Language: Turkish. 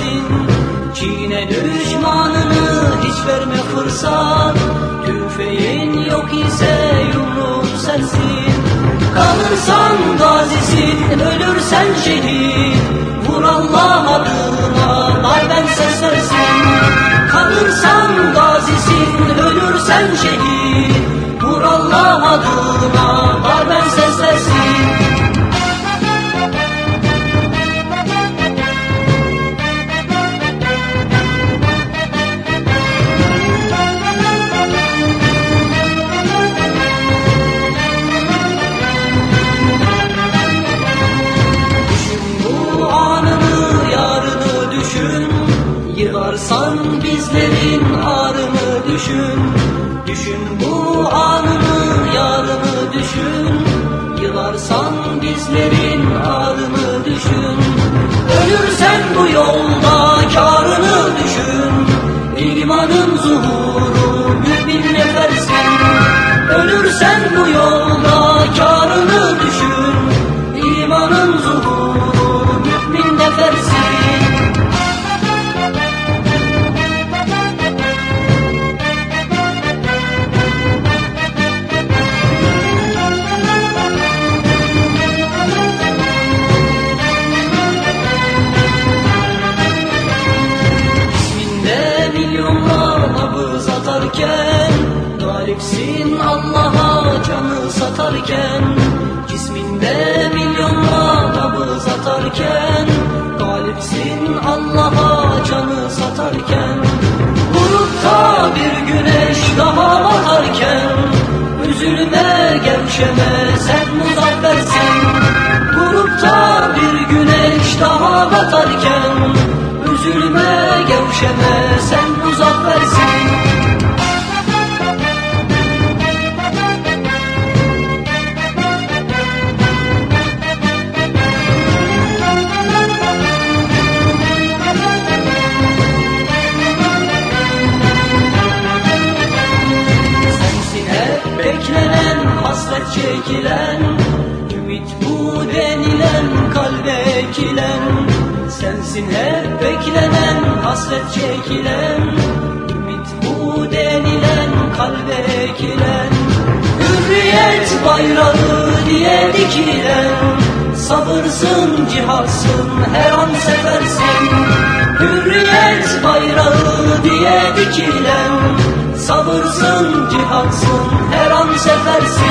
Sensin Çiğne düşmanını hiç verme fırsat. Tüfeğin yok ise yumruğun sensin. Kalırsan gazisin ölürsen şehit. Vur Allah adına darben seslersin Kalırsan gazisin ölürsen şehit. Vur Allah adına Yığarsan bizlerin ağrını düşün. Düşün bu anını yarını düşün. Yığarsan bizlerin ağrını düşün nabız atarken Galipsin Allah'a canı satarken Cisminde milyonlar nabız atarken Galipsin Allah'a canı satarken Bulutta bir güneş daha batarken Üzülme gevşeme sen muzaffersin Bulutta bir güneş daha batarken Üzülme gevşeme sen beklenen, hasret çekilen Ümit bu denilen, kalbe ekilen Sensin hep beklenen, hasret çekilen Ümit bu denilen, kalbe ekilen. Hürriyet bayrağı diye dikilen Sabırsın, ciharsın, her an sefersin Hürriyet bayrağı diye dikilen Sabırsın, cihatsın, her an sefersin